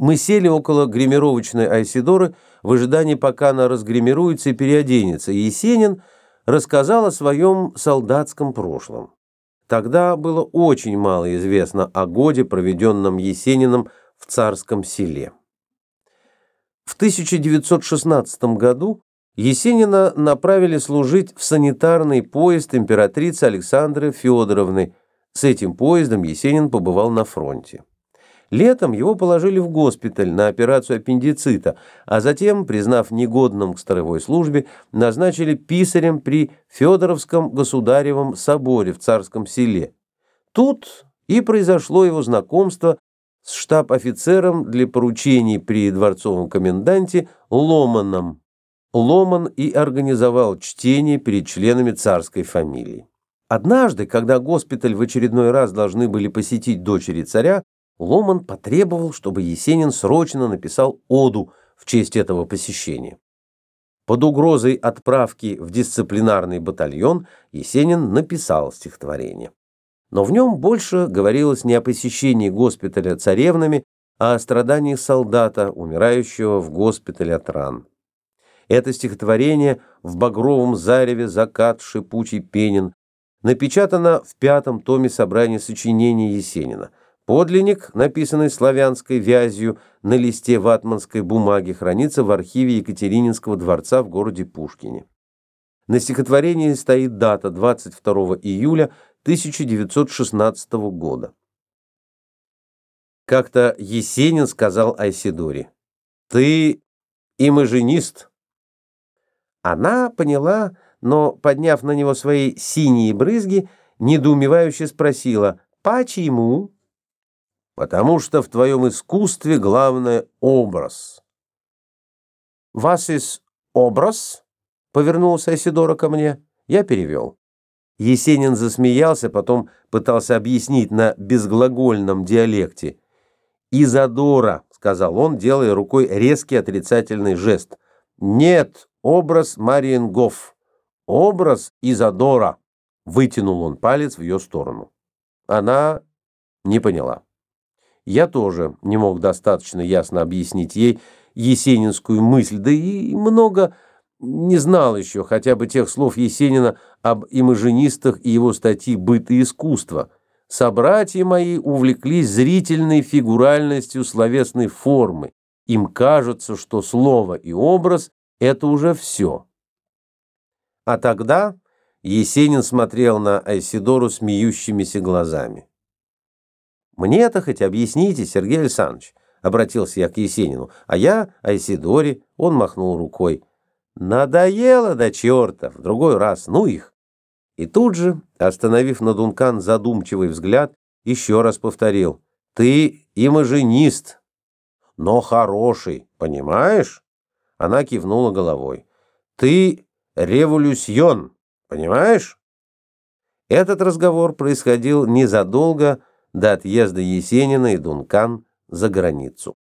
Мы сели около гримировочной Айсидоры в ожидании, пока она разгримируется и переоденется, и Есенин рассказал о своем солдатском прошлом. Тогда было очень мало известно о годе, проведенном Есениным в царском селе. В 1916 году Есенина направили служить в санитарный поезд императрицы Александры Федоровны. С этим поездом Есенин побывал на фронте. Летом его положили в госпиталь на операцию аппендицита, а затем, признав негодным к строевой службе, назначили писарем при Федоровском государевом соборе в Царском селе. Тут и произошло его знакомство с штаб-офицером для поручений при дворцовом коменданте Ломаном. Ломан и организовал чтение перед членами царской фамилии. Однажды, когда госпиталь в очередной раз должны были посетить дочери царя, Ломан потребовал, чтобы Есенин срочно написал оду в честь этого посещения. Под угрозой отправки в дисциплинарный батальон Есенин написал стихотворение. Но в нем больше говорилось не о посещении госпиталя царевнами, а о страданиях солдата, умирающего в госпитале от ран. Это стихотворение в багровом зареве «Закат шипучий пенен» напечатано в пятом томе собрания сочинений Есенина – Подлинник, написанный славянской вязью на листе ватманской бумаги, хранится в архиве Екатерининского дворца в городе Пушкине. На стихотворении стоит дата 22 июля 1916 года. Как-то Есенин сказал Айсидоре, «Ты имажинист». Она поняла, но, подняв на него свои синие брызги, недоумевающе спросила, «Почему?» Потому что в твоем искусстве главное — образ. «Вас из образ?» — повернулся Айсидора ко мне. Я перевел. Есенин засмеялся, потом пытался объяснить на безглагольном диалекте. «Изодора», — сказал он, делая рукой резкий отрицательный жест. «Нет, образ Мариенгоф. Образ Изодора», — вытянул он палец в ее сторону. Она не поняла. Я тоже не мог достаточно ясно объяснить ей есенинскую мысль, да и много не знал еще хотя бы тех слов Есенина об имажинистах и его статьи «Быт и искусство». Собратья мои увлеклись зрительной фигуральностью словесной формы. Им кажется, что слово и образ — это уже все. А тогда Есенин смотрел на Айсидору смеющимися глазами. «Мне-то хоть объясните, Сергей Александрович», — обратился я к Есенину, а я Айсидоре, он махнул рукой. «Надоело до черта, в другой раз, ну их». И тут же, остановив на Дункан задумчивый взгляд, еще раз повторил. «Ты имажинист, но хороший, понимаешь?» Она кивнула головой. «Ты революцион, понимаешь?» Этот разговор происходил незадолго до отъезда Есенина и Дункан за границу.